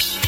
you.